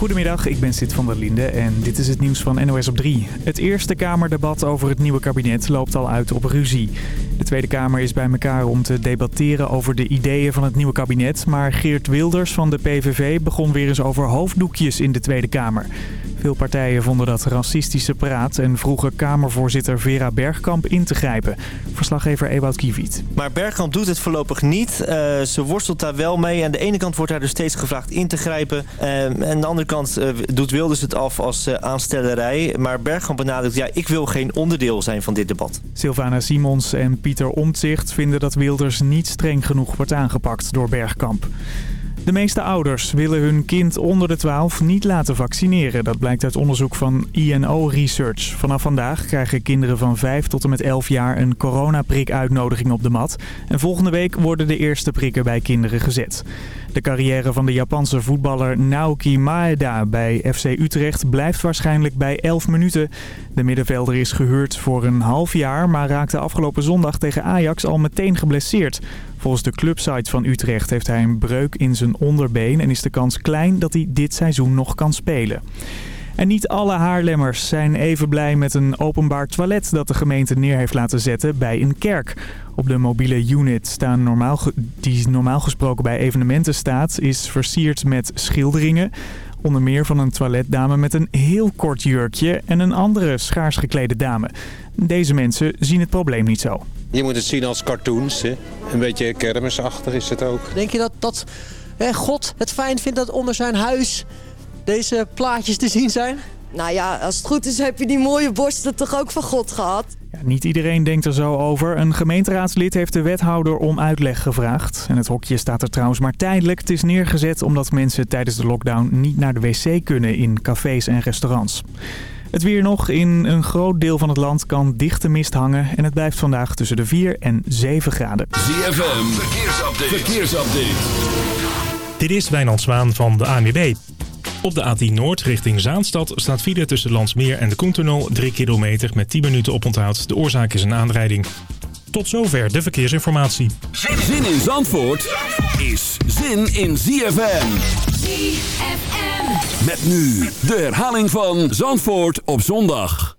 Goedemiddag, ik ben Sid van der Linde en dit is het nieuws van NOS op 3. Het Eerste Kamerdebat over het nieuwe kabinet loopt al uit op ruzie. De Tweede Kamer is bij elkaar om te debatteren over de ideeën van het nieuwe kabinet... maar Geert Wilders van de PVV begon weer eens over hoofddoekjes in de Tweede Kamer. Veel partijen vonden dat racistische praat en vroegen Kamervoorzitter Vera Bergkamp in te grijpen. Verslaggever Ewout Kiewiet. Maar Bergkamp doet het voorlopig niet. Uh, ze worstelt daar wel mee. Aan de ene kant wordt hij dus steeds gevraagd in te grijpen. Uh, en aan de andere kant uh, doet Wilders het af als aanstellerij. Maar Bergkamp benadrukt, ja, ik wil geen onderdeel zijn van dit debat. Sylvana Simons en Pieter Omtzigt vinden dat Wilders niet streng genoeg wordt aangepakt door Bergkamp. De meeste ouders willen hun kind onder de 12 niet laten vaccineren. Dat blijkt uit onderzoek van INO Research. Vanaf vandaag krijgen kinderen van 5 tot en met 11 jaar een coronaprik-uitnodiging op de mat. En volgende week worden de eerste prikken bij kinderen gezet. De carrière van de Japanse voetballer Naoki Maeda bij FC Utrecht blijft waarschijnlijk bij 11 minuten. De middenvelder is gehuurd voor een half jaar, maar raakte afgelopen zondag tegen Ajax al meteen geblesseerd. Volgens de clubsite van Utrecht heeft hij een breuk in zijn onderbeen en is de kans klein dat hij dit seizoen nog kan spelen. En niet alle Haarlemmers zijn even blij met een openbaar toilet dat de gemeente neer heeft laten zetten bij een kerk. Op de mobiele unit staan normaal, die normaal gesproken bij evenementen staat, is versierd met schilderingen. Onder meer van een toiletdame met een heel kort jurkje en een andere schaars geklede dame. Deze mensen zien het probleem niet zo. Je moet het zien als cartoons. Hè? Een beetje kermisachtig is het ook. Denk je dat, dat hè, God het fijn vindt dat onder zijn huis deze plaatjes te zien zijn? Nou ja, als het goed is heb je die mooie borsten toch ook van God gehad? Ja, niet iedereen denkt er zo over. Een gemeenteraadslid heeft de wethouder om uitleg gevraagd. En het hokje staat er trouwens maar tijdelijk. Het is neergezet omdat mensen tijdens de lockdown niet naar de wc kunnen in cafés en restaurants. Het weer nog. In een groot deel van het land kan dichte mist hangen. En het blijft vandaag tussen de 4 en 7 graden. ZFM, verkeersupdate. verkeersupdate. Dit is Wijnand Zwaan van de ANWB. Op de A10 Noord richting Zaanstad staat file tussen Landsmeer en de Koentunnel 3 kilometer met 10 minuten oponthoud. De oorzaak is een aanrijding. Tot zover de verkeersinformatie. Zin in Zandvoort is zin in ZFM. ZFM. Met nu de herhaling van Zandvoort op zondag.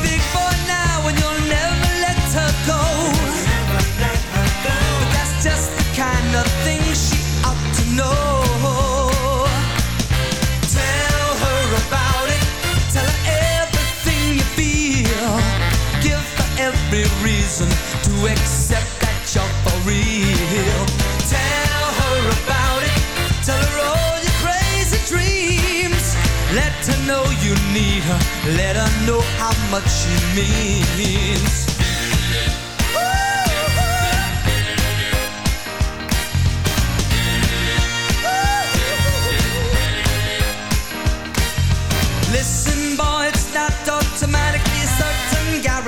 Let her know you need her. Let her know how much she means.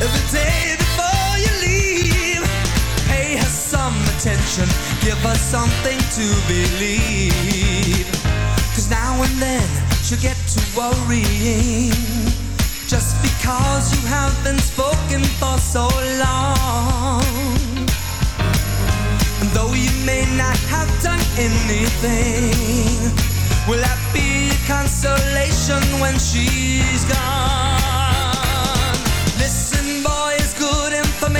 every day before you leave. Pay her some attention, give her something to believe. Cause now and then she'll get to worrying. Just because you haven't spoken for so long. And though you may not have done anything, will that be a consolation when she's gone?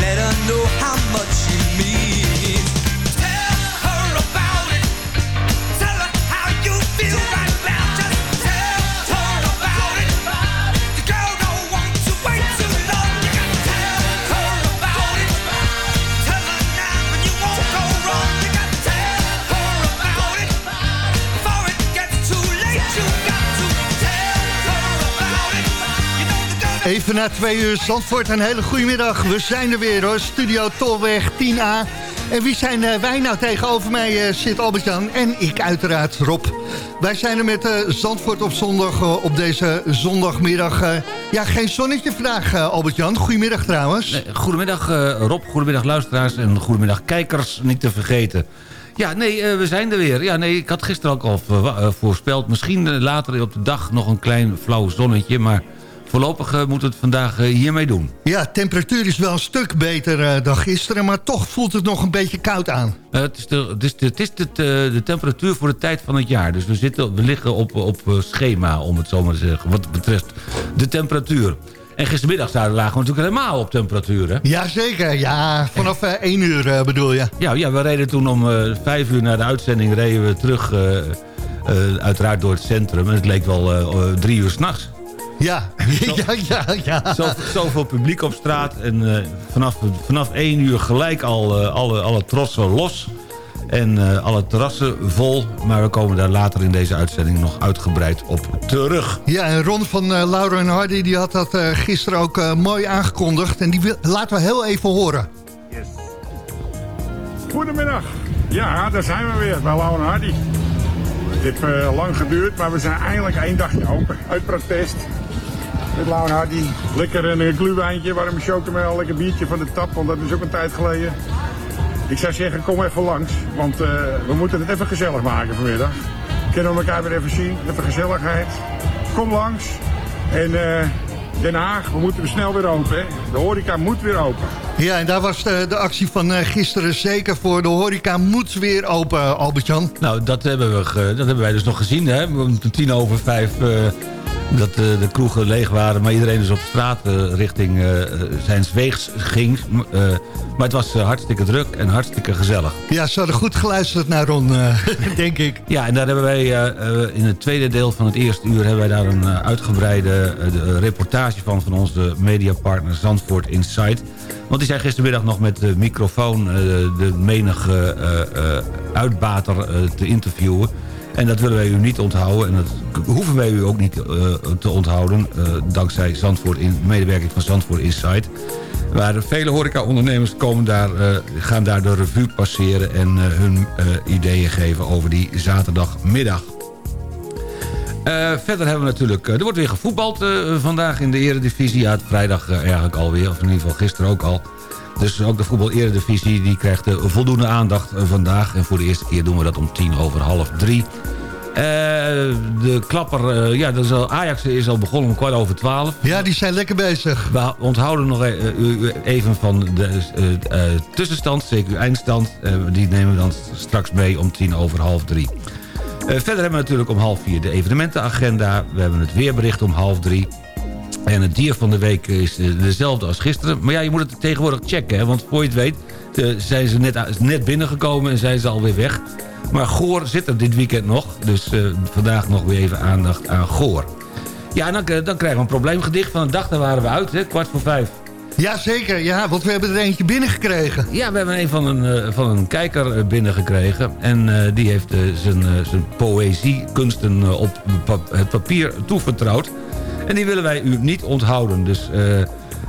Let her know how much Even na twee uur Zandvoort, een hele goede middag. We zijn er weer hoor, Studio Tolweg 10A. En wie zijn eh, wij nou tegenover mij eh, zit Albert-Jan en ik uiteraard Rob. Wij zijn er met eh, Zandvoort op zondag op deze zondagmiddag. ja, geen zonnetje vandaag Albert-Jan. Goedemiddag trouwens. Nee, goedemiddag Rob, goedemiddag luisteraars en goedemiddag kijkers, niet te vergeten. Ja, nee, we zijn er weer. Ja, nee, ik had gisteren ook al voorspeld. Misschien later op de dag nog een klein flauw zonnetje, maar voorlopig eh, moet het vandaag eh, hiermee doen. Ja, temperatuur is wel een stuk beter eh, dan gisteren, maar toch voelt het nog een beetje koud aan. Het is, de, het is, de, het is de, de, de temperatuur voor de tijd van het jaar. Dus we, zitten, we liggen op, op schema, om het zo maar te zeggen, wat betreft de temperatuur. En gistermiddag lagen we natuurlijk helemaal op temperatuur, hè? Jazeker, ja, vanaf eh 1 uur bedoel je. Ja, ja, we reden toen om vijf uur na de uitzending reden we terug, uiteraard door het centrum. En het leek wel drie uur s'nachts. Ja, ja, ja, ja. Zo, zoveel publiek op straat en eh, vanaf, vanaf één uur gelijk al eh, alle, alle trossen los. En eh, alle terrassen vol. Maar we komen daar later in deze uitzending nog uitgebreid op terug. Ja, en Ron van eh, Laura en Hardy die had dat eh, gisteren ook eh, mooi aangekondigd. En die wil- laten we heel even horen. Goedemiddag. Ja, daar zijn we weer bij Lauw en Hardy. Het heeft eh, lang geduurd, maar we zijn eindelijk één dagje open. Uit protest. Met Lauw en Hardy. Lekker een eh, glühwijntje, warme chocomel, lekker biertje van de tap, want dat is ook een tijd geleden. Ik zou zeggen, kom even langs, want eh, we moeten het even gezellig maken vanmiddag. Kunnen we elkaar weer even zien, even gezelligheid. Kom langs. En eh, Den Haag, we moeten weer snel weer open. Hè? De horeca moet weer open. Ja, en daar was de, de actie van eh, gisteren zeker voor. De horeca moet weer open, Albert-Jan. Nou, dat hebben, we ge- dat hebben wij dus nog gezien. Hè? Om tien over vijf eh, dat eh, de kroegen leeg waren. Maar iedereen dus op straat eh, richting eh, zijn weegs ging. Maar het was hartstikke druk en hartstikke gezellig. Ja, ze hadden goed geluisterd naar Ron, denk ik. Ja, en daar hebben wij in het tweede deel van het eerste uur... hebben wij daar een uitgebreide de, reportage van... van onze mediapartner Zandvoort Insight. Want die zijn gistermiddag nog met de microfoon... de menige uitbater te interviewen. En dat willen wij u niet onthouden. En dat hoeven wij u ook niet eh, te onthouden. eh, dankzij Zandvoort in, medewerking van Zandvoort Insight. Waar vele horecaondernemers komen daar, eh, gaan daar de revue passeren... en hun ideeën geven over die zaterdagmiddag. Verder hebben we natuurlijk... er wordt weer gevoetbald vandaag in de eredivisie. Ja, het vrijdag eigenlijk alweer. Of in ieder geval gisteren ook al. Dus ook de voetbal-eredivisie die krijgt eh, voldoende aandacht eh, vandaag. En voor de eerste keer doen we dat om tien over half drie. Eh, de klapper... ja, dat is al, Ajax is al begonnen om kwart over twaalf. Ja, die zijn lekker bezig. We onthouden nog e- even van de tussenstand, zeker uw eindstand. Die nemen we dan straks mee om tien over half drie. Verder hebben we natuurlijk om half vier de evenementenagenda. We hebben het weerbericht om half drie. En het dier van de week is eh, dezelfde als gisteren. Maar ja, je moet het tegenwoordig checken. Hè, want voor je het weet eh, zijn ze net, net binnengekomen en zijn ze alweer weg. Maar Goor zit er dit weekend nog. Dus eh, vandaag nog weer even aandacht aan Goor. Ja, en dan, eh, dan krijgen we een probleemgedicht van de dag. Daar waren we uit, hè, kwart voor vijf. Jazeker, ja, want we hebben er eentje binnengekregen. Ja, we hebben een van een, eh, van een kijker eh, binnengekregen. En eh, die heeft eh, zijn, eh, zijn poëziekunsten eh, op het papier toevertrouwd. En die willen wij u niet onthouden. Dus eh,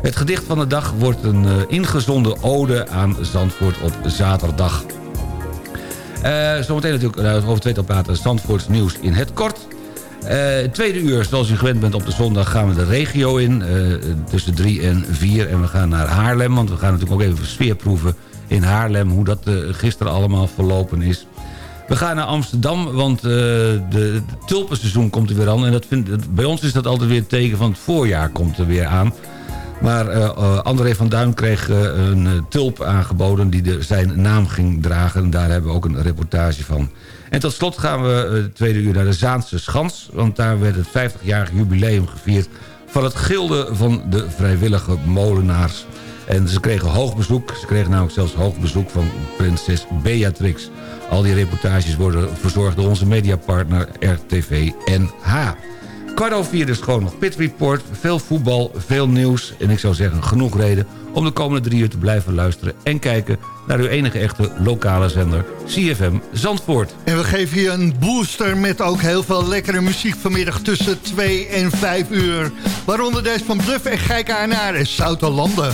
het gedicht van de dag wordt een eh, ingezonden ode aan Zandvoort op zaterdag. Eh, zometeen natuurlijk uh, over tweetal praten Zandvoorts nieuws in het kort. Tweede uur, zoals u gewend bent op de zondag, gaan we de regio in. tussen 3 en 4. En we gaan naar Haarlem, want we gaan natuurlijk ook even sfeerproeven in Haarlem... hoe dat gisteren allemaal verlopen is. We gaan naar Amsterdam, want eh, de, het tulpenseizoen komt er weer aan. En dat vindt, bij ons is dat altijd weer het teken van het voorjaar komt er weer aan. Maar eh, eh, André van Duin kreeg een tulp aangeboden die de, zijn naam ging dragen. En daar hebben we ook een reportage van. En tot slot gaan we het tweede uur naar de Zaanse Schans. Want daar werd het 50-jarig jubileum gevierd van het gilde van de vrijwillige molenaars. En ze kregen hoog bezoek. Ze kregen namelijk zelfs hoog bezoek van prinses Beatrix. Al die reportages worden verzorgd door onze mediapartner RTV NH. Kwart over vier dus gewoon nog Pit Report. Veel voetbal, veel nieuws. En ik zou zeggen genoeg reden om de komende drie uur te blijven luisteren... en kijken naar uw enige echte lokale zender CFM Zandvoort. En we geven je een booster met ook heel veel lekkere muziek vanmiddag tussen 2 en 5 uur. Waaronder deze van Bluff en Gijk naar en Zoutelanden.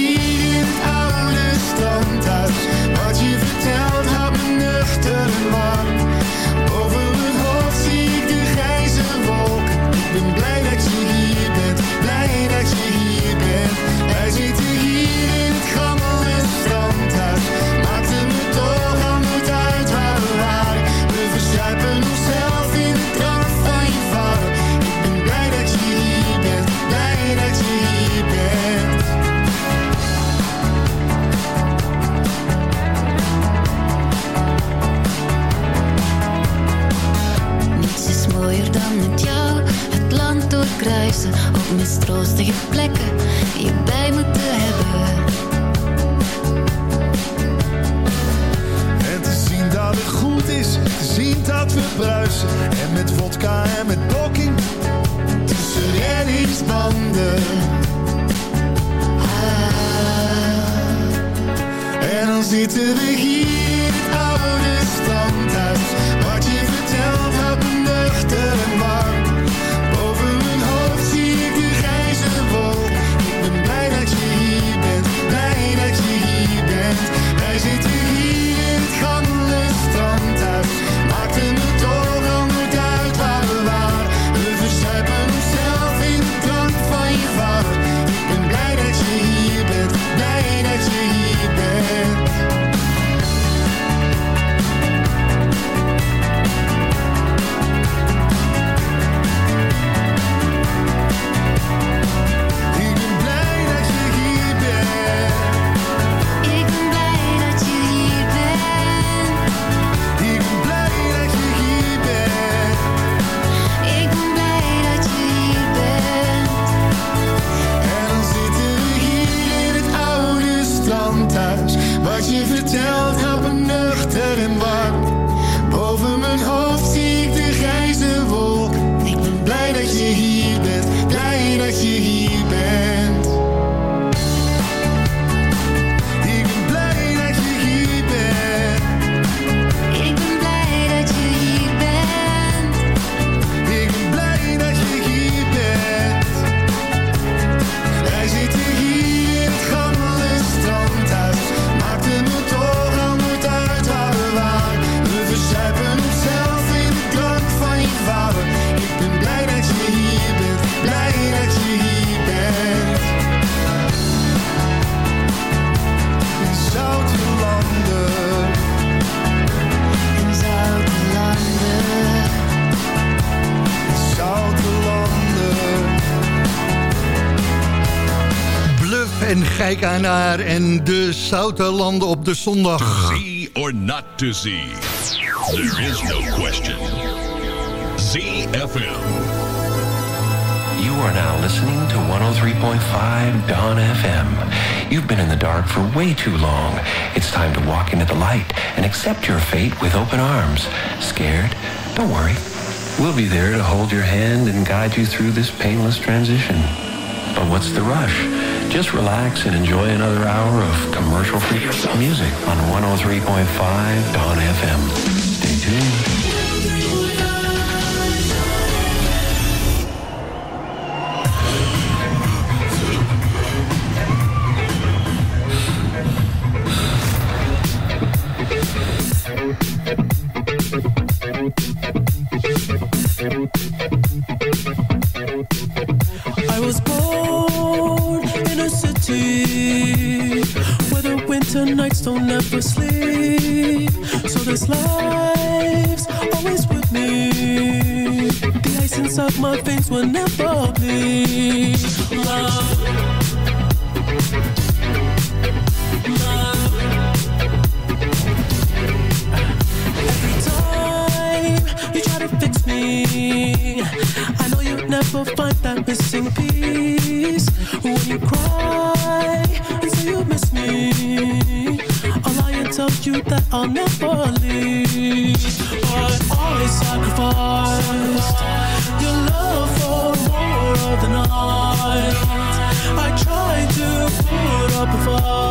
Op mistroostige plekken je bij me te hebben. En te zien dat het goed is, te zien dat we bruisen. En met vodka en met blokking, tussen reddingsbanden. Ah. En dan zitten we hier Bluff en Gijk naar en de Zoute Landen op de zondag. See or not to see. There is no question. ZFM. You are now listening to 103.5 Dawn FM. You've been in the dark for way too long. It's time to walk into the light and accept your fate with open arms. Scared? Don't worry. We'll be there to hold your hand and guide you through this painless transition. But what's the rush? Just relax and enjoy another hour of commercial-free music on 103.5 Dawn FM. Stay tuned. Sleep. So this life's always with me. The ice inside my veins will never bleed. Love. Love. Every time you try to fix me, I know you'll never find that missing piece. When you cry and say you miss me, you that I'll never leave. But I sacrificed your love for more of the night. I tried to put up a fight.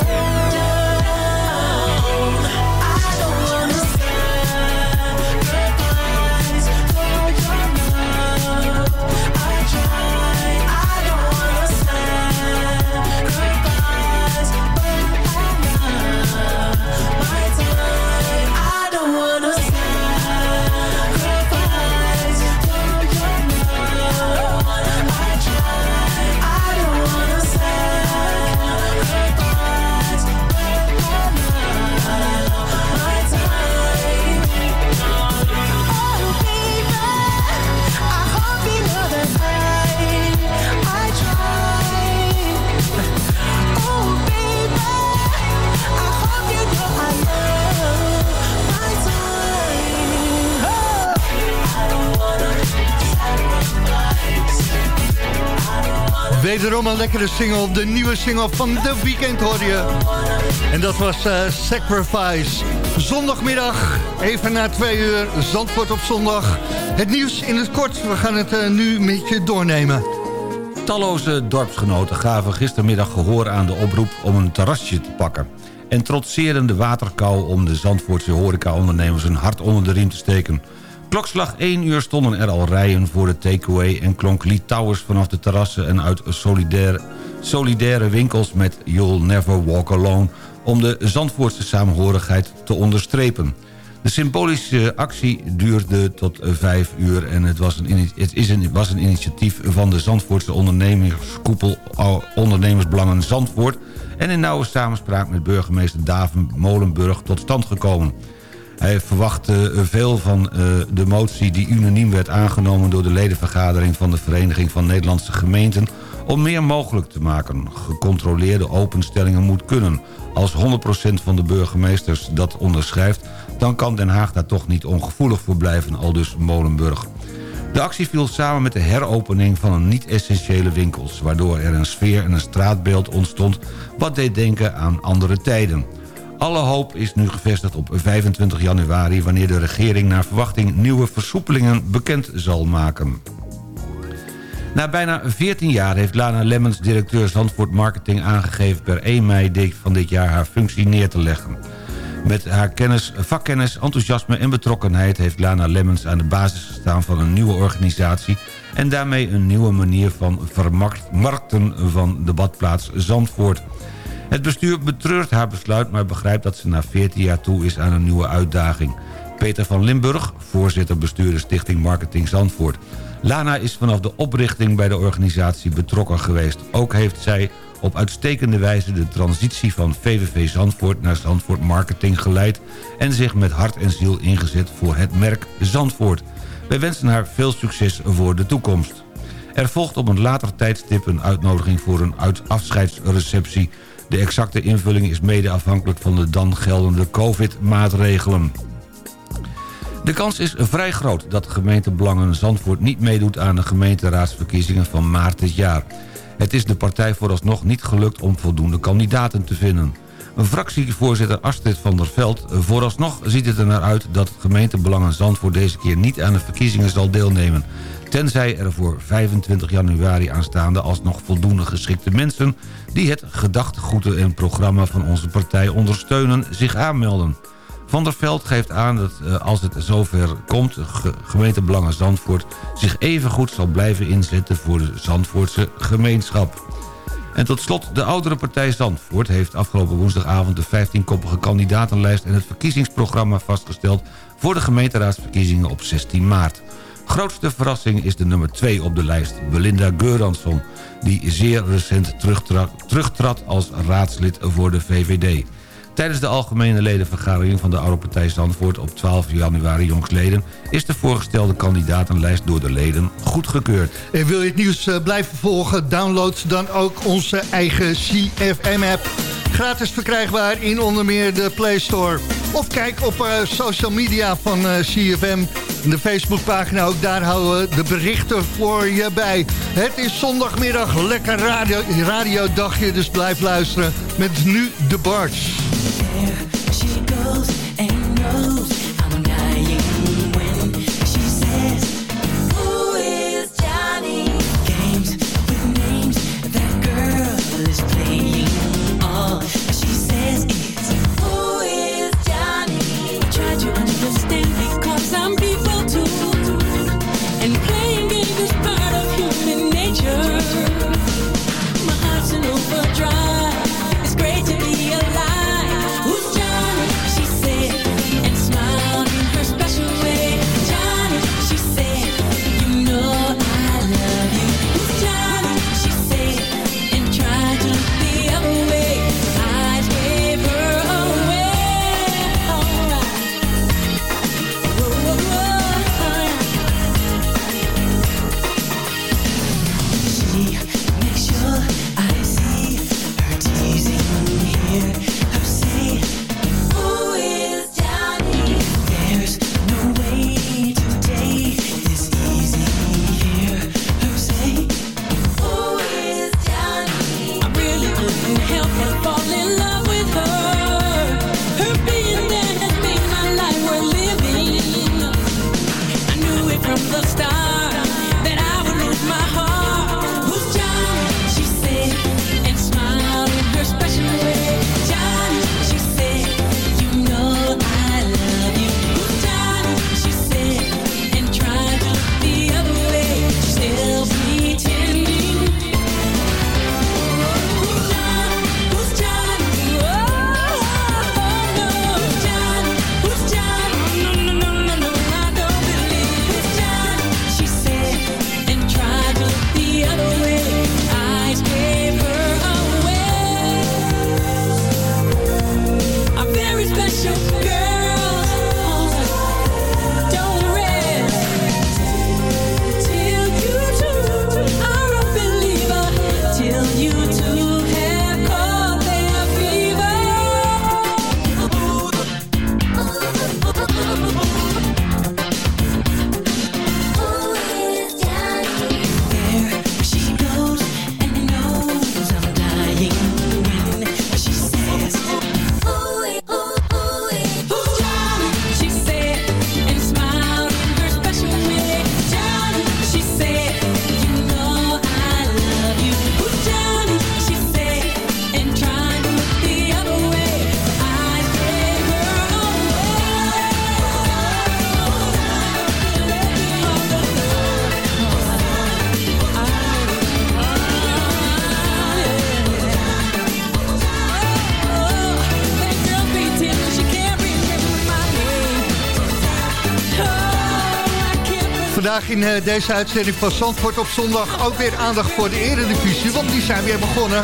Wederom een lekkere single, de nieuwe single van The Weeknd hoor je. En dat was eh, Sacrifice. Zondagmiddag, even na twee uur, Zandvoort op zondag. Het nieuws in het kort, we gaan het eh, nu met je doornemen. Talloze dorpsgenoten gaven gistermiddag gehoor aan de oproep om een terrasje te pakken. En trotseerden de waterkou om de Zandvoortse horecaondernemers een hart onder de riem te steken. Klokslag 1 uur stonden er al rijen voor de takeaway... en klonk Lee Towers vanaf de terrassen en uit solidaire, solidaire winkels met You'll Never Walk Alone... om de Zandvoortse samenhorigheid te onderstrepen. De symbolische actie duurde tot 5 uur en het was een, het is een, was een initiatief van de Zandvoortse ondernemerskoepel Ondernemersbelangen Zandvoort... en in nauwe samenspraak met burgemeester Daven Molenburg tot stand gekomen. Hij verwachtte veel van eh, de motie die unaniem werd aangenomen... door de ledenvergadering van de Vereniging van Nederlandse Gemeenten... om meer mogelijk te maken. Gecontroleerde openstellingen moet kunnen. Als 100% van de burgemeesters dat onderschrijft... dan kan Den Haag daar toch niet ongevoelig voor blijven, aldus Molenburg. De actie viel samen met de heropening van een niet-essentiële winkels... waardoor er een sfeer en een straatbeeld ontstond... wat deed denken aan andere tijden. Alle hoop is nu gevestigd op 25 januari... wanneer de regering naar verwachting nieuwe versoepelingen bekend zal maken. Na bijna 14 jaar heeft Lana Lemmens, directeur Zandvoort Marketing... aangegeven per 1 mei van dit jaar haar functie neer te leggen. Met haar kennis, vakkennis, enthousiasme en betrokkenheid... heeft Lana Lemmens aan de basis gestaan van een nieuwe organisatie... en daarmee een nieuwe manier van vermarkten van de badplaats Zandvoort. Het bestuur betreurt haar besluit, maar begrijpt dat ze na 14 jaar toe is aan een nieuwe uitdaging. Peter van Limburg, voorzitter bestuurder Stichting Marketing Zandvoort. Lana is vanaf de oprichting bij de organisatie betrokken geweest. Ook heeft zij op uitstekende wijze de transitie van VVV Zandvoort naar Zandvoort Marketing geleid... en zich met hart en ziel ingezet voor het merk Zandvoort. Wij wensen haar veel succes voor de toekomst. Er volgt op een later tijdstip een uitnodiging voor een afscheidsreceptie. De exacte invulling is mede afhankelijk van de dan geldende COVID-maatregelen. De kans is vrij groot dat gemeentebelangen Zandvoort niet meedoet aan de gemeenteraadsverkiezingen van maart dit jaar. Het is de partij vooralsnog niet gelukt om voldoende kandidaten te vinden. Fractievoorzitter Astrid van der Veld. Vooralsnog ziet het er naar uit dat het gemeentebelangen Zandvoort deze keer niet aan de verkiezingen zal deelnemen. Tenzij er voor 25 januari aanstaande alsnog voldoende geschikte mensen... die het gedachtegoed en programma van onze partij ondersteunen zich aanmelden. Van der Veld geeft aan dat eh, als het zover komt... ge gemeentebelangen Zandvoort zich evengoed zal blijven inzetten... voor de Zandvoortse gemeenschap. En tot slot, de oudere partij Zandvoort heeft afgelopen woensdagavond... de 15-koppige kandidatenlijst en het verkiezingsprogramma vastgesteld... voor de gemeenteraadsverkiezingen op 16 maart. Grootste verrassing is de nummer 2 op de lijst, Belinda Geuransson... die zeer recent terugtrad, als raadslid voor de VVD. Tijdens de algemene ledenvergadering van de oude partij Zandvoort op 12 januari jongsleden... is de voorgestelde kandidatenlijst door de leden goedgekeurd. En wil je het nieuws eh, blijven volgen? Download dan ook onze eigen CFM-app. Gratis verkrijgbaar in onder meer de Play Store. Of kijk op uh, social media van uh, CFM. De Facebookpagina, ook daar houden we de berichten voor je bij. Het is zondagmiddag, lekker radio, radiodagje, dus blijf luisteren. Met nu de Barts. There she goes and knows I'm dying vandaag in eh, deze uitzending van Zandvoort op zondag ook weer aandacht voor de eredivisie, want die zijn weer begonnen.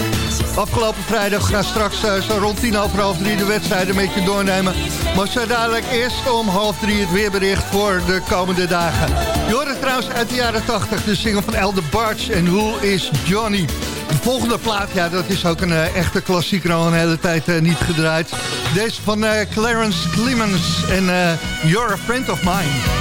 Afgelopen vrijdag gaan straks eh, zo rond tien over half drie de wedstrijden een beetje doornemen. Maar zo dadelijk eerst om half drie het weerbericht voor de komende dagen. Je trouwens uit de jaren tachtig, de single van Elder Barge en Who is Johnny. De volgende plaat, ja, dat is ook een eh, echte klassieker al een hele tijd niet gedraaid. Deze van Clarence Clemens en You're a Friend of Mine.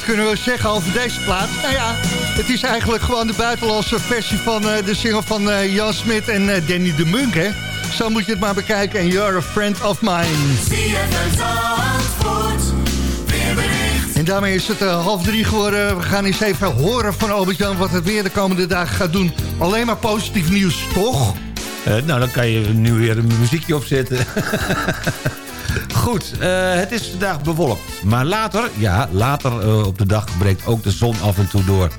wat kunnen we zeggen over deze plaats? Nou ja, het is eigenlijk gewoon de buitenlandse versie van eh, de single van eh, Jan Smit en eh, Danny de Munk, hè? Zo moet je het maar bekijken en you're a friend of mine. En daarmee is het half drie geworden. We gaan eens even horen van Albert-Jan wat het weer de komende dagen gaat doen. Alleen maar positief nieuws, toch? nou, dan kan je nu weer een muziekje opzetten. Goed, eh, het is vandaag bewolkt. Maar later, ja, later eh, op de dag breekt ook de zon af en toe door.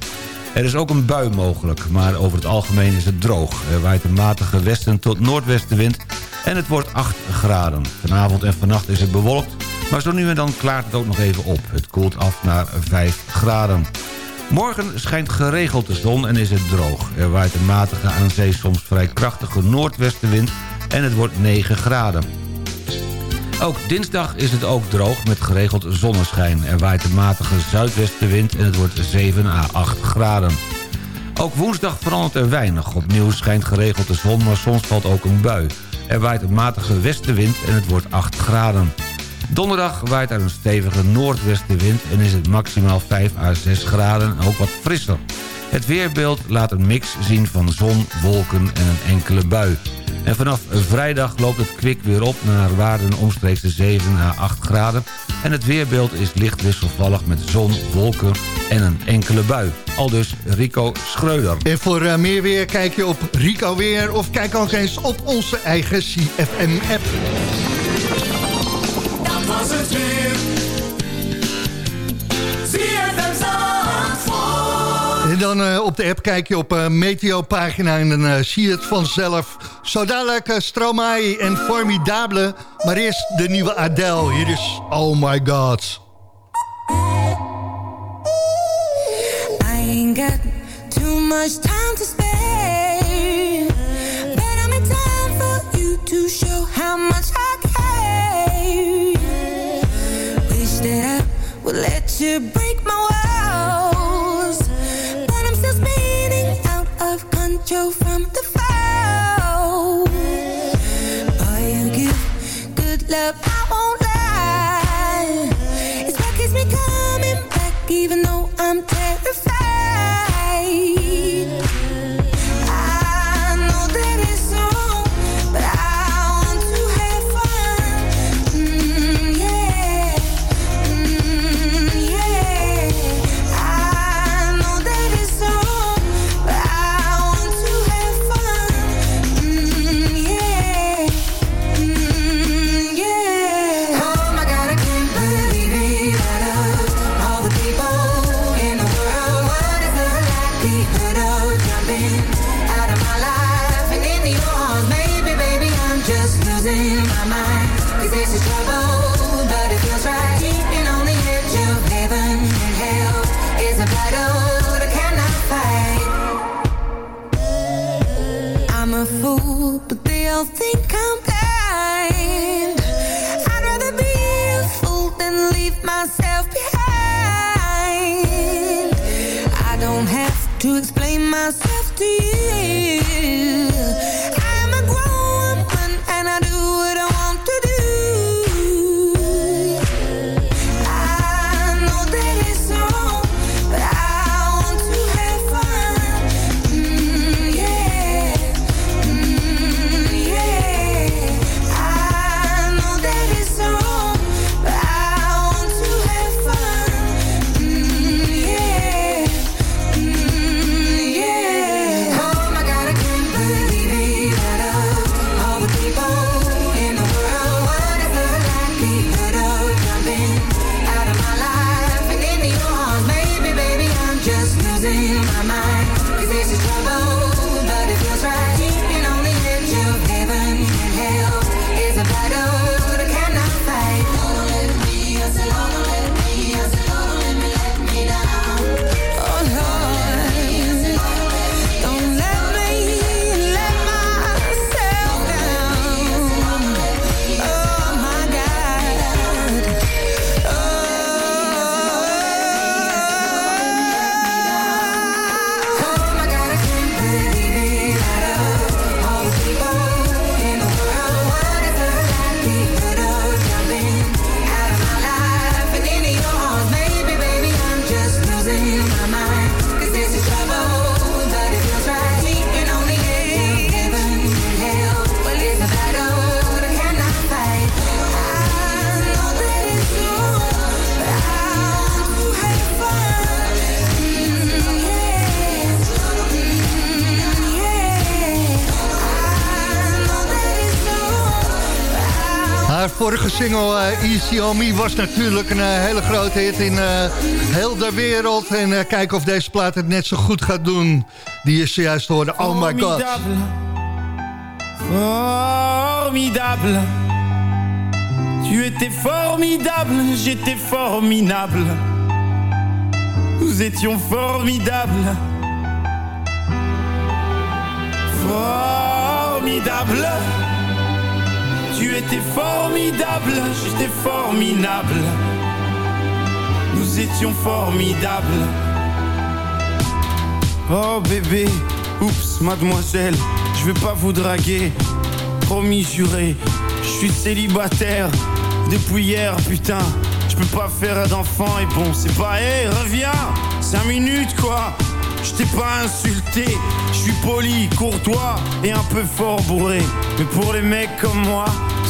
Er is ook een bui mogelijk, maar over het algemeen is het droog. Er waait een matige westen tot noordwestenwind en het wordt 8 graden. Vanavond en vannacht is het bewolkt, maar zo nu en dan klaart het ook nog even op. Het koelt af naar 5 graden. Morgen schijnt geregeld de zon en is het droog. Er waait een matige aan zee soms vrij krachtige noordwestenwind en het wordt 9 graden. Ook dinsdag is het ook droog met geregeld zonneschijn. Er waait een matige zuidwestenwind en het wordt 7 à 8 graden. Ook woensdag verandert er weinig. Opnieuw schijnt geregeld de zon, maar soms valt ook een bui. Er waait een matige westenwind en het wordt 8 graden. Donderdag waait er een stevige noordwestenwind en is het maximaal 5 à 6 graden en ook wat frisser. Het weerbeeld laat een mix zien van zon, wolken en een enkele bui. En vanaf vrijdag loopt het kwik weer op naar waarden omstreeks de 7 à 8 graden. En het weerbeeld is licht wisselvallig met zon, wolken en een enkele bui. Al dus Rico Schreuder. En voor eh, meer weer kijk je op Rico Weer... of kijk ook eens op onze eigen CFM-app. Dat was het weer. Dan eh, op de app kijk je op uh, Meteo-pagina en dan eh, zie je het vanzelf. Zo dadelijk Stromae en Formidable. Maar eerst de nieuwe Adele. Hier is Oh My God. I ain't got too much time to spare. But I'm in time for you to show how much I care. Wish that I would let you break my walls. Single eh, Easy On Me was natuurlijk een eh, hele grote hit in eh, heel de wereld. En kijken of deze plaat het net zo goed gaat doen. Die is zojuist hoorde. Oh my god. Formidable. Tu étais formidable, j'étais formidable. Nous étions formidables. Formidable. Tu étais formidable, j'étais formidable. Nous étions formidables. Oh bébé, oups, mademoiselle, je vais pas vous draguer. Promis juré, je suis célibataire depuis hier, putain. Je peux pas faire d'enfant et bon, c'est pas, hé, reviens, 5 minutes quoi. Je t'ai pas insulté, je suis poli, courtois et un peu fort bourré. Mais pour les mecs comme moi,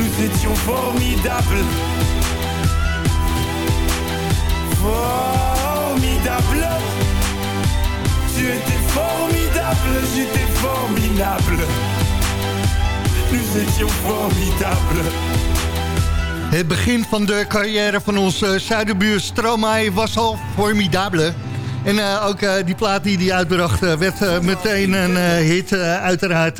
Nous étions formidables. Formidable. Tu étais formidable, j'étais formidable. Nous étions formidables. Het begin van de carrière van onze zuiderbuur Stromae was al formidabele. En eh, ook eh, die plaat die hij uitbracht eh, werd meteen een hit. uiteraard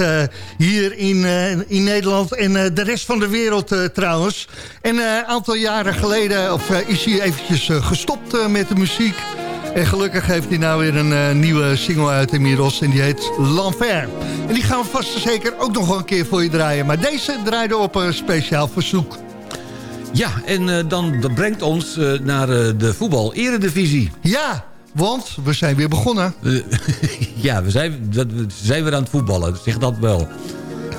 hier in, in Nederland en de rest van de wereld trouwens. En een aantal jaren geleden of, is hij eventjes gestopt met de muziek. En gelukkig heeft hij nou weer een nieuwe single uit inmiddels. En die heet L'Enfer. En die gaan we vast en zeker ook nog wel een keer voor je draaien. Maar deze draaide op een speciaal verzoek. Ja, en dan dat brengt ons naar de voetbal-eredivisie. Ja, want we zijn weer begonnen. ja, we zijn, we zijn weer aan het voetballen, zeg dat wel.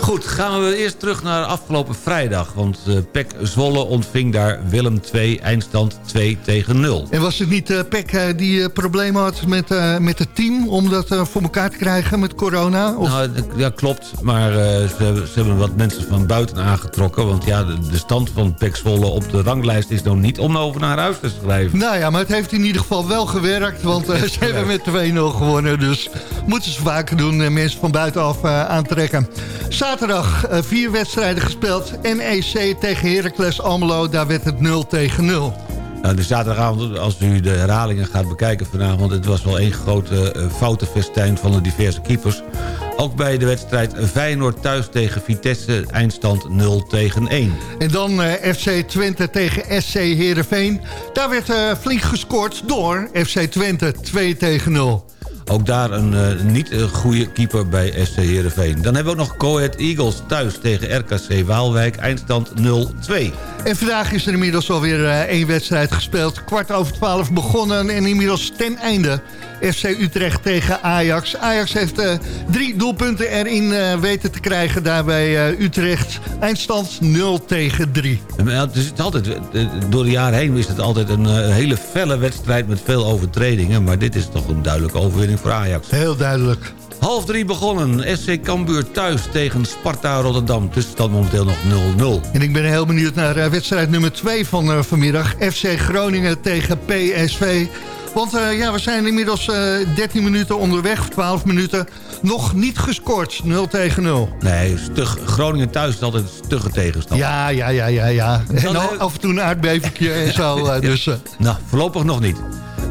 Goed, gaan we eerst terug naar afgelopen vrijdag. Want eh PEC Zwolle ontving daar Willem 2, eindstand 2 tegen 0. En was het niet eh Peck eh, die problemen had met, met het team... om dat voor elkaar te krijgen met corona? Of... Nou, ja, klopt. Maar ze, hebben- ze hebben wat mensen van buiten aangetrokken. Want ja, de, de stand van PEC Zwolle op de ranglijst is nog niet om over naar huis te schrijven. Nou ja, maar het heeft in ieder geval wel gewerkt... want ze hebben met 2-0 gewonnen. Dus moeten ze vaker doen, mensen van buitenaf aantrekken. Zaterdag eh, vier wedstrijden gespeeld. NEC tegen Heracles Almelo, daar werd het 0 tegen 0. Nou, de zaterdagavond, als u de herhalingen gaat bekijken vanavond... het was wel één grote eh, foutenfestijn van de diverse keepers. Ook bij de wedstrijd Feyenoord thuis tegen Vitesse... eindstand 0 tegen 1. En dan eh, FC Twente tegen SC Heerenveen. Daar werd flink gescoord door FC Twente 2 tegen 0. Ook daar een eh, niet eh, goede keeper bij SC Heerenveen. Dan hebben we ook nog Coed Eagles thuis tegen RKC Waalwijk. Eindstand 0-2. En vandaag is er inmiddels alweer eh, één wedstrijd gespeeld. Kwart over twaalf begonnen en inmiddels ten einde. FC Utrecht tegen Ajax. Ajax heeft drie doelpunten erin weten te krijgen daar bij eh, Utrecht. Eindstand 0 tegen 3. Maar Het is altijd, door de jaren heen is het altijd een hele felle wedstrijd met veel overtredingen. Maar dit is toch een duidelijke overwinning voor Ajax. Heel duidelijk. Half drie begonnen. SC Cambuur thuis tegen Sparta Rotterdam. Tussenstand momenteel nog 0-0. En ik ben heel benieuwd naar eh, wedstrijd nummer 2 van eh, vanmiddag. FC Groningen tegen PSV. Want eh, ja, we zijn inmiddels eh 13 minuten onderweg, of 12 minuten. Nog niet gescoord, 0 tegen 0. Nee, stug, Groningen thuis is altijd een stugge tegenstander. Ja, ja, ja, ja, ja. En af en toe een aardbevingje en zo. dus, Nou, voorlopig nog niet.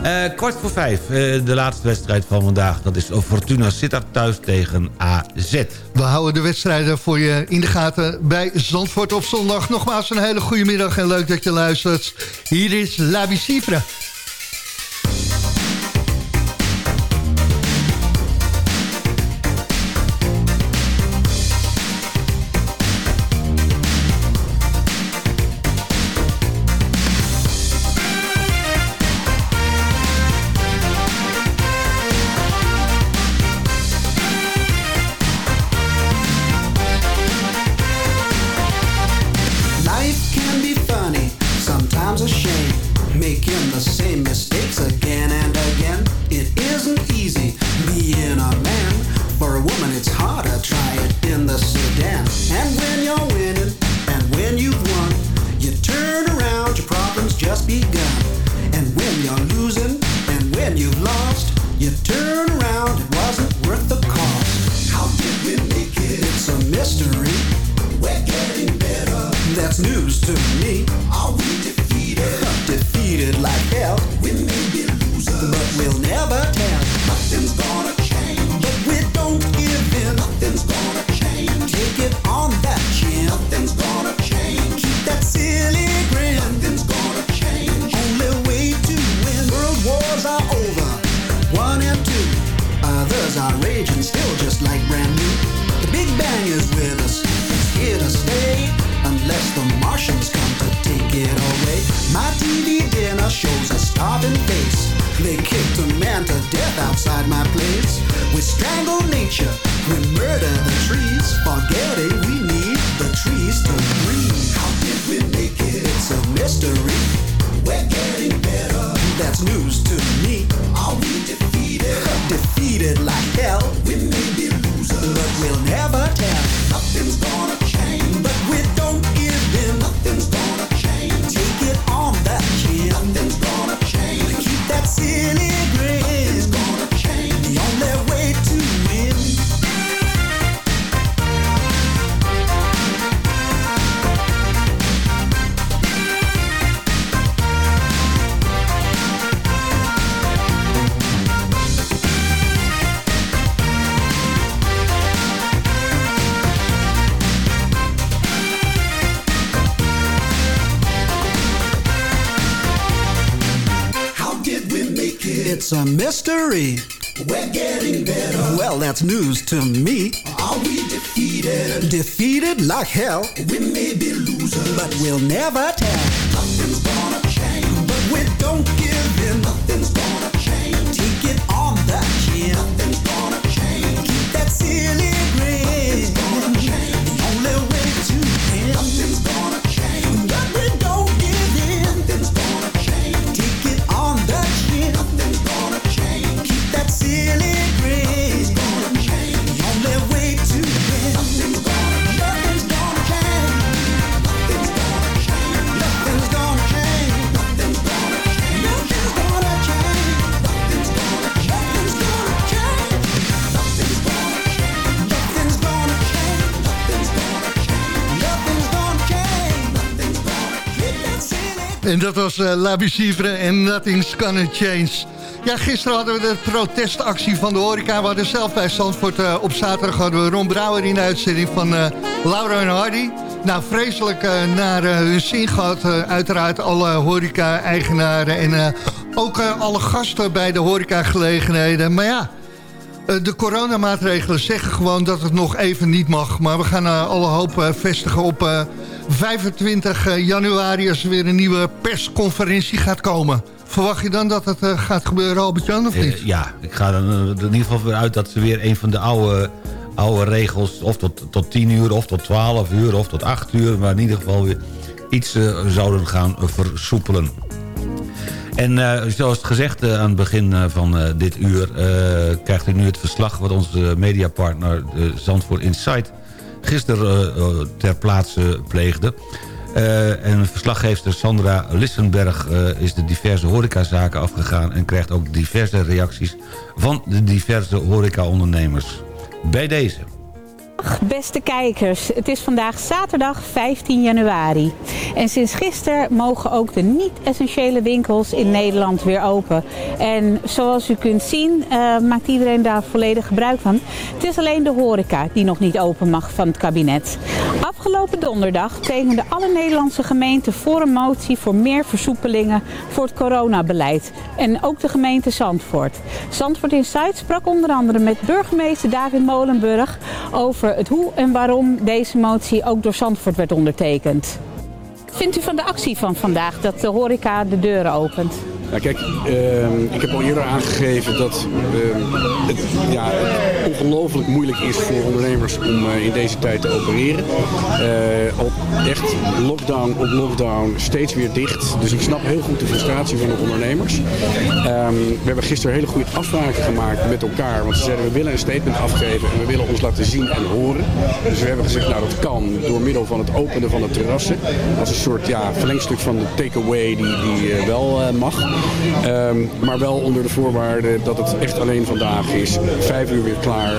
Eh, kwart voor vijf, eh, de laatste wedstrijd van vandaag. Dat is Fortuna Sittard thuis tegen AZ. we houden de wedstrijden voor je in de gaten bij Zandvoort op zondag. Nogmaals een hele goede middag en leuk dat je luistert. Hier is La. News mystery. We're getting better. Well, that's news to me. Are we defeated? Defeated like hell. We may be losers, but we'll never tell. Nothing's gonna change, but we don't give in. Nothing's gonna change. Take it on the chin. En dat was eh, La Bicivre en Nothing's Gonna Change. Ja, gisteren hadden we de protestactie van de horeca. We hadden zelf bij Zandvoort eh, op zaterdag we Ron Brouwer in de uitzending van eh, Laura en Hardy. Nou, vreselijk naar hun zin gehad. eh, uiteraard alle horeca-eigenaren en ook alle gasten bij de horecagelegenheden. Maar ja, de coronamaatregelen zeggen gewoon dat het nog even niet mag. Maar we gaan alle hoop vestigen op 25 januari... als er weer een nieuwe persconferentie gaat komen. Verwacht je dan dat het eh, gaat gebeuren, Albert-Jan, of niet? Eh, ja, ik ga er in ieder geval weer uit dat ze weer een van de oude, oude regels... of tot, tot 10 uur, of tot 12 uur, of tot 8 uur... maar in ieder geval weer iets eh, zouden gaan versoepelen. En eh, zoals gezegd eh, aan het begin eh, van eh, dit uur... eh, krijgt u nu het verslag wat onze mediapartner Zandvoort Insight... gisteren eh, eh, ter plaatse pleegde. Eh, en verslaggeefster Sandra Lissenberg is de diverse horecazaken afgegaan... en krijgt ook diverse reacties van de diverse horecaondernemers. Bij deze. Beste kijkers, het is vandaag zaterdag 15 januari. En sinds gisteren mogen ook de niet-essentiële winkels in Nederland weer open. En zoals u kunt zien eh, maakt iedereen daar volledig gebruik van. Het is alleen de horeca die nog niet open mag van het kabinet. Afgelopen donderdag tekenden alle Nederlandse gemeenten voor een motie voor meer versoepelingen voor het coronabeleid. En ook de gemeente Zandvoort. Zandvoort Insight sprak onder andere met burgemeester David Molenburg over het hoe en waarom deze motie ook door Zandvoort werd ondertekend. Vindt u van de actie van vandaag dat de horeca de deuren opent? Nou kijk, ehm, ik heb al eerder aangegeven dat ehm, het, ja, ongelooflijk moeilijk is voor ondernemers om eh, in deze tijd te opereren. Eh, al echt lockdown op lockdown, steeds weer dicht. Dus ik snap heel goed de frustratie van de ondernemers. Ehm, we hebben gisteren hele goede afspraken gemaakt met elkaar. Want ze zeiden we willen een statement afgeven en we willen ons laten zien en horen. Dus we hebben gezegd nou dat kan door middel van het openen van de terrassen. Als een soort ja, verlengstuk van de takeaway die, die eh, wel mag. Ehm, maar wel onder de voorwaarde dat het echt alleen vandaag is. Vijf uur weer klaar.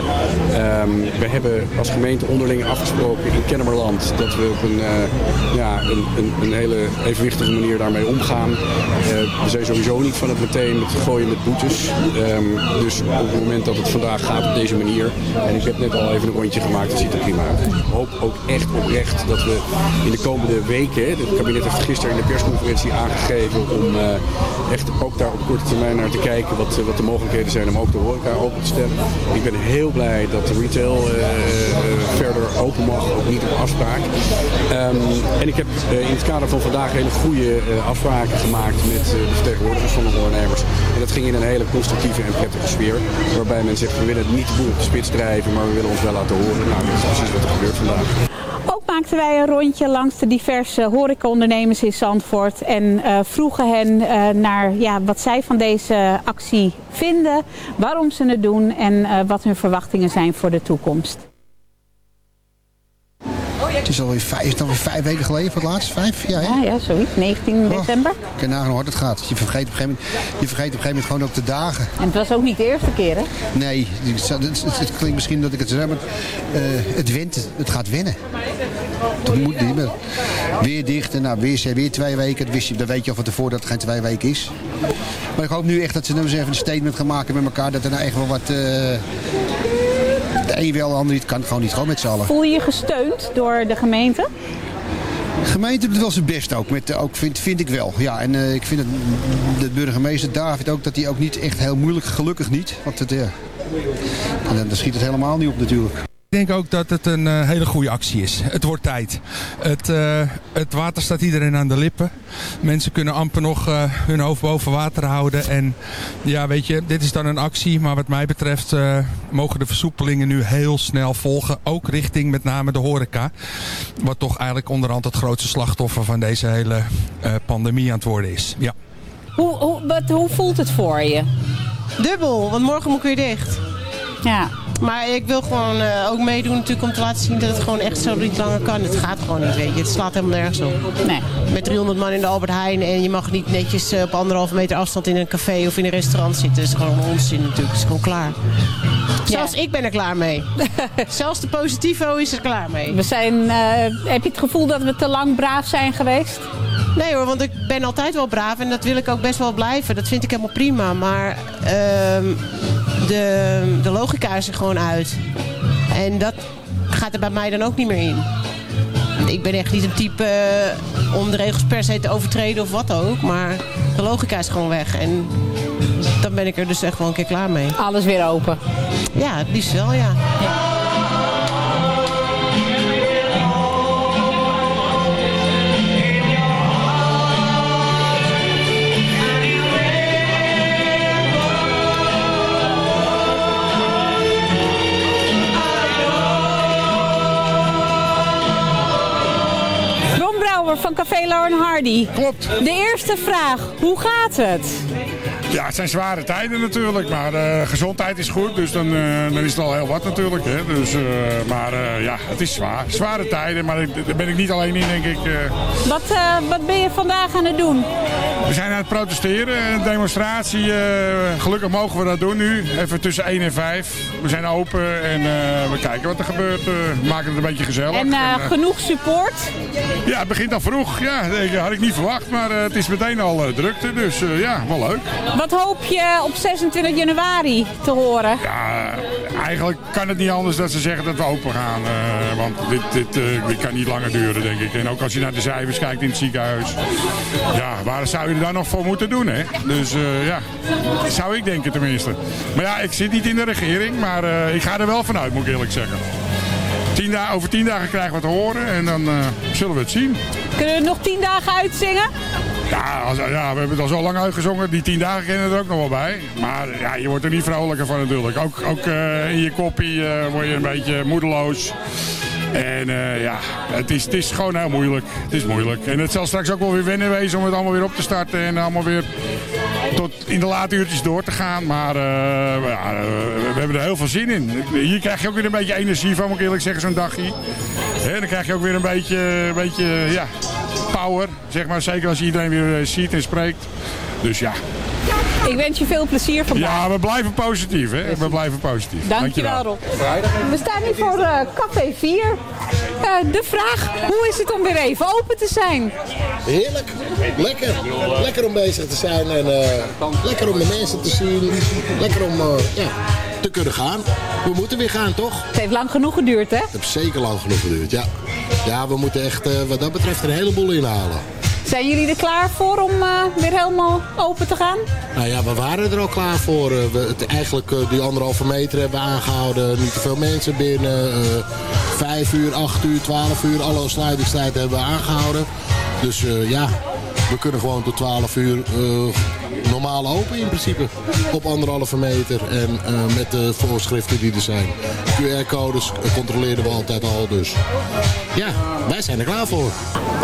Ehm, we hebben als gemeente onderling afgesproken in Kennemerland dat we op een, eh, ja, een, een, hele evenwichtige manier daarmee omgaan. Eh, we zijn sowieso niet van het meteen met gooien met boetes. Ehm, dus op het moment dat het vandaag gaat op deze manier. En ik heb net al even een rondje gemaakt, dat ziet er prima uit. Ik hoop ook echt oprecht dat we in de komende weken, het kabinet heeft gisteren in de persconferentie aangegeven om eh, echt ook daar op korte termijn naar te kijken wat, eh, wat de mogelijkheden zijn om ook de horeca open te stellen. Ik ben heel blij dat de retail eh, eh, verder open mag, ook niet op afspraak. Ehm, en ik heb in het kader van vandaag hele goede afspraken gemaakt met de vertegenwoordigers van de ondernemers. En dat ging in een hele constructieve en prettige sfeer. Waarbij men zegt, we willen niet de boel op de spits drijven, maar we willen ons wel laten horen. Nou, dat is wat er gebeurt vandaag. Ook maakten wij een rondje langs de diverse horecaondernemers in Zandvoort en eh, vroegen hen eh, naar ja, wat zij van deze actie vinden, waarom ze het doen en eh, wat hun verwachtingen zijn voor de toekomst. Het is alweer vijf, is het alweer vijf weken geleden voor het laatst? Vijf? Ja? Ja, ja zoiets. 19 december. Ik kan nagaan hoe hard het gaat. Je vergeet, op een gegeven moment, je vergeet op een gegeven moment gewoon ook de dagen. En het was ook niet de eerste keer, hè? Nee, het, het, het- het klinkt misschien dat ik het zeg, maar eh, het wint, het gaat winnen. Dat moet niet meer. Weer dicht en nou, weer, weer twee weken. Dat wist je, dan weet je al van tevoren dat het geen twee weken is. Maar ik hoop nu echt dat ze nou eens even een statement gaan maken met elkaar. Dat er nou echt wel wat... eh, een wel, de ander niet. kan gewoon niet. Gewoon met z'n allen. Voel je je gesteund door de gemeente? De gemeente doet wel zijn best ook, met, ook vind, vind ik wel. Ja, en eh, ik vind het, de burgemeester David ook, dat hij ook niet echt heel moeilijk, gelukkig niet. Want het, ja, en dan, dan schiet het helemaal niet op natuurlijk. Ik denk ook dat het een eh, hele goede actie is. Het wordt tijd. Het, eh, het water staat iedereen aan de lippen. Mensen kunnen amper nog eh, hun hoofd boven water houden. En ja, weet je, dit is dan een actie. Maar wat mij betreft eh, mogen de versoepelingen nu heel snel volgen. Ook richting met name de horeca. Wat toch eigenlijk onderhand het grootste slachtoffer van deze hele eh, pandemie aan het worden is. Ja. Hoe, hoe, wat, hoe voelt het voor je? Dubbel, want morgen moet ik weer dicht. Ja. Maar ik wil gewoon eh, ook meedoen natuurlijk om te laten zien dat het gewoon echt zo niet langer kan. Het gaat gewoon niet, weet je. Het slaat helemaal nergens op. Nee. Met 300 man in de Albert Heijn en je mag niet netjes eh, op anderhalve meter afstand in een café of in een restaurant zitten. Dat is gewoon onzin natuurlijk. Het is gewoon klaar. Zelfs ik ben er klaar mee. Zelfs de positivo is er klaar mee. We zijn, eh, heb je het gevoel dat we te lang braaf zijn geweest? Nee hoor, want ik ben altijd wel braaf en dat wil ik ook best wel blijven. Dat vind ik helemaal prima. Maar ehm, de, de logica is er gewoon uit. En dat gaat er bij mij dan ook niet meer in. ik ben echt niet een type eh, om de regels per se te overtreden of wat ook. Maar de logica is gewoon weg. En dan ben ik er dus echt wel een keer klaar mee. Alles weer open. Ja, het liefst wel, ja. Brouwer van Café Lauren Hardy. Klopt. De eerste vraag, hoe gaat het? Ja, het zijn zware tijden natuurlijk, maar eh, gezondheid is goed, dus dan, eh, dan is het al heel wat natuurlijk. Hè. Dus, eh, maar ja, het is zwaar. Zware tijden, maar ik- daar ben ik niet alleen in, denk ik. Wat, wat ben je vandaag aan het doen? We zijn aan het protesteren, een demonstratie. eh, gelukkig mogen we dat doen nu, even tussen 1 en 5. We zijn open en eh, we kijken wat er gebeurt. eh, we maken het een beetje gezellig. En En, genoeg support? ja, het begint al vroeg. Ja, dat had ik niet verwacht, maar het is meteen al drukte, dus ja, wel leuk. Wat hoop je op 26 januari te horen? Ja, eigenlijk kan het niet anders dat ze zeggen dat we open gaan. want dit, dit, dit kan niet langer duren, denk ik. En ook als je naar de cijfers kijkt in het ziekenhuis. Ja, waar zou je dan nog voor moeten doen, hè? Dus eh, ja, zou ik denken tenminste. Maar ja, ik zit niet in de regering, maar eh, ik ga er wel vanuit, moet ik eerlijk zeggen. Tien over tien dagen krijgen we het te horen en dan eh, zullen we het zien. Kunnen we nog 10 dagen uitzingen? Ja, als, ja, we hebben het al zo lang uitgezongen. Die tien dagen kennen er ook nog wel bij. Maar ja, je wordt er niet vrolijker van natuurlijk. Ook, ook in je koppie word je een beetje moedeloos. En eh, ja, het is, het is gewoon heel moeilijk. Het is moeilijk. En het zal straks ook wel weer wennen wezen om het allemaal weer op te starten. En allemaal weer tot in de late uurtjes door te gaan. Maar eh, ja, eh, we hebben er heel veel zin in. Hier krijg je ook weer een beetje energie van, moet ik eerlijk zeggen, zo'n dagje. Hè, dan krijg je ook weer een beetje, een beetje ja, power, zeg maar. Zeker als iedereen weer ziet en spreekt. Dus ja. Ik wens je veel plezier vandaag. Ja, we blijven positief, hè. We blijven positief. Dankjewel Rob. We staan nu voor eh, Café 4. Eh, de vraag, hoe is het om weer even open te zijn? Heerlijk. Lekker. Lekker om bezig te zijn en eh, lekker om de mensen te zien. Lekker om eh, ja, te kunnen gaan. We moeten weer gaan, toch? Het heeft lang genoeg geduurd, hè? Het heeft zeker lang genoeg geduurd, ja. Ja, we moeten echt eh, wat dat betreft er een heleboel inhalen. Zijn jullie er klaar voor om eh, weer helemaal open te gaan? Nou ja, we waren er al klaar voor. Eh, we, het, eigenlijk eh, die anderhalve meter hebben we aangehouden. Niet te veel mensen binnen. Vijf uur, acht uur, twaalf uur. Alle sluitingstijd hebben we aangehouden. Dus ja, we kunnen gewoon tot 12 uur normaal open in principe. Op anderhalve meter en eh, met de voorschriften die er zijn. QR-codes controleerden we altijd al, dus ja, wij zijn er klaar voor.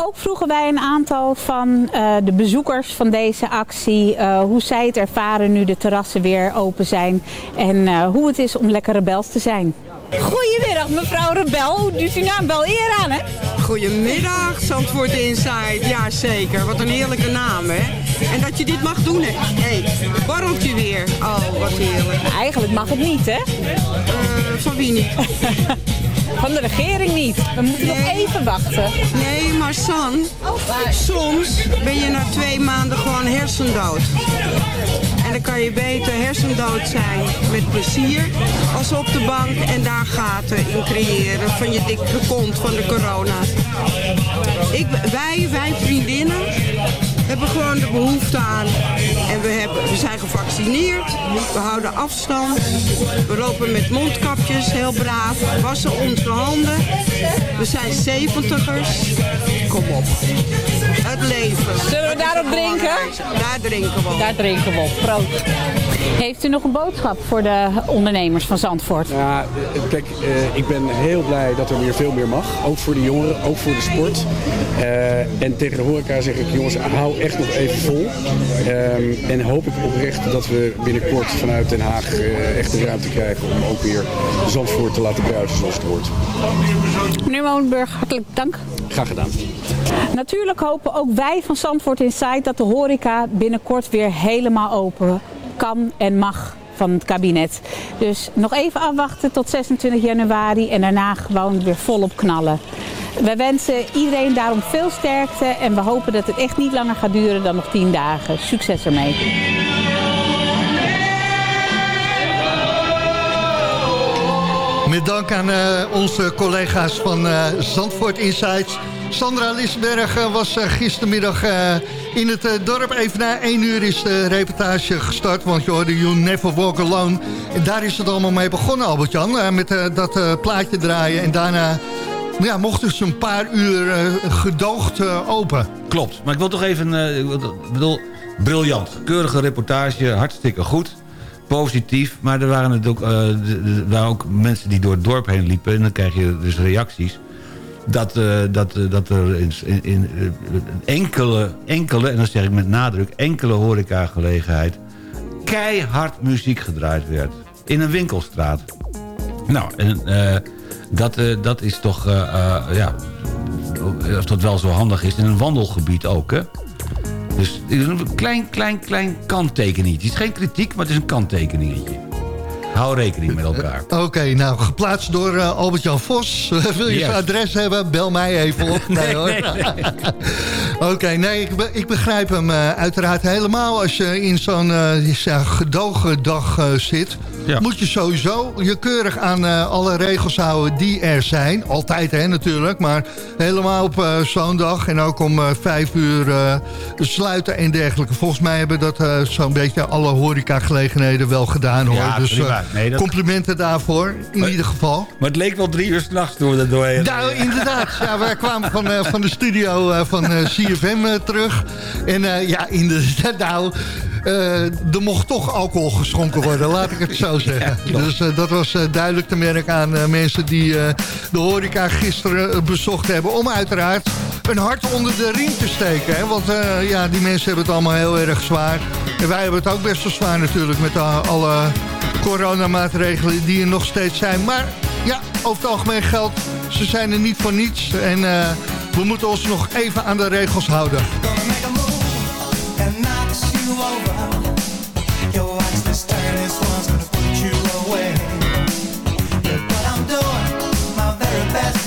Ook vroegen wij een aantal van eh, de bezoekers van deze actie eh, hoe zij het ervaren nu de terrassen weer open zijn en hoe het is om lekker rebels te zijn. Goedemiddag mevrouw Rebel, hoe doet u naam wel eer aan hè? Goedemiddag, Zandvoort Inside. Ja, zeker. Wat een heerlijke naam, hè? En dat je dit mag doen, hè? Hé, hey, borreltje weer. Oh, wat heerlijk. Eigenlijk mag het niet, hè? van wie niet? Van de regering niet. We moeten nog even wachten. Nee, maar San, soms ben je na twee maanden gewoon hersendood. En dan kan je beter hersendood zijn met plezier als op de bank en daar gaten in creëren van je dikke kont van de corona. Ik, wij, wij vriendinnen, hebben gewoon de behoefte aan. En we, hebben, we zijn gevaccineerd, we houden afstand, we lopen met mondkapjes heel braaf, wassen onze handen. We zijn zeventigers. Kom op. Het leven. Zullen we daarop drinken? Daar drinken we op. Daar drinken we op. Proost. Heeft u nog een boodschap voor de ondernemers van Zandvoort? Ja, kijk, eh, ik ben heel blij dat er weer veel meer mag. Ook voor de jongeren, ook voor de sport. Eh, en tegen de horeca zeg ik, jongens, hou echt nog even vol. Ehm, en hoop ik oprecht dat we binnenkort vanuit Den Haag eh, echt de ruimte krijgen om ook weer Zandvoort te laten bruisen zoals het hoort. Meneer Molenburg, hartelijk dank. Graag gedaan. Natuurlijk hopen ook wij van Zandvoort Insight dat de horeca binnenkort weer helemaal open kan en mag van het kabinet. Dus nog even afwachten tot 26 januari en daarna gewoon weer volop knallen. Wij wensen iedereen daarom veel sterkte en we hopen dat het echt niet langer gaat duren dan nog 10 dagen. Succes ermee. Met dank aan eh, onze collega's van eh, Zandvoort Insights. Sandra Lissenberg eh, was gistermiddag in het dorp. Even na één uur is de reportage gestart. Want je hoorde You Never Walk Alone. Daar is het allemaal mee begonnen, Albert-Jan. met dat plaatje draaien. En daarna ja, mochten ze een paar uur eh, gedoogd eh, open. Klopt, maar ik wil toch even... eh, ik bedoel, briljant. Keurige reportage, hartstikke goed. Positief, maar er waren, het ook, er waren ook mensen die door het dorp heen liepen... en dan krijg je dus reacties... dat, dat, dat er in, in, in, enkele, enkele, en dat zeg ik met nadruk... enkele horecagelegenheid keihard muziek gedraaid werd. In een winkelstraat. Nou, en, dat, eh, dat is toch... eh, eh, ja, of dat wel zo handig is in een wandelgebied ook, hè? Dus het is een klein, klein, klein kanttekeningetje. Het is geen kritiek, maar het is een kanttekeningetje. Hou rekening met elkaar. Oké, nou, geplaatst door Albert-Jan Vos. Wil je zijn adres hebben? Bel mij even op. Nee, hoor. Oké, nee, ik, be- ik begrijp hem uiteraard helemaal. Als je in zo'n gedogen dag zit... moet je sowieso je keurig aan eh, alle regels houden die er zijn. Altijd, hè, natuurlijk. Maar helemaal op zo'n dag. En ook om eh, vijf uur sluiten en dergelijke. Volgens mij hebben dat zo'n beetje alle horecagelegenheden wel gedaan, hoor. Ja, dus Nee, dat- complimenten daarvoor, in ieder geval. Maar het leek wel drie uur s'nachts toen we er doorheen Nou, inderdaad. Ja, wij kwamen van, van de studio van CFM terug. En ja, inderdaad, nou, er mocht toch alcohol geschonken worden, laat ik het zo zeggen. dus eh, dat was eh, duidelijk te merken aan eh, mensen die eh, de horeca gisteren eh, bezocht hebben. Om uiteraard een hart onder de riem te steken. Hè? Want eh, ja, die mensen hebben het allemaal heel erg zwaar. En wij hebben het ook best wel zwaar natuurlijk met eh, alle coronamaatregelen die er nog steeds zijn. Maar ja, over het algemeen geldt, ze zijn er niet voor niets. En eh, we moeten ons nog even aan de regels houden. Best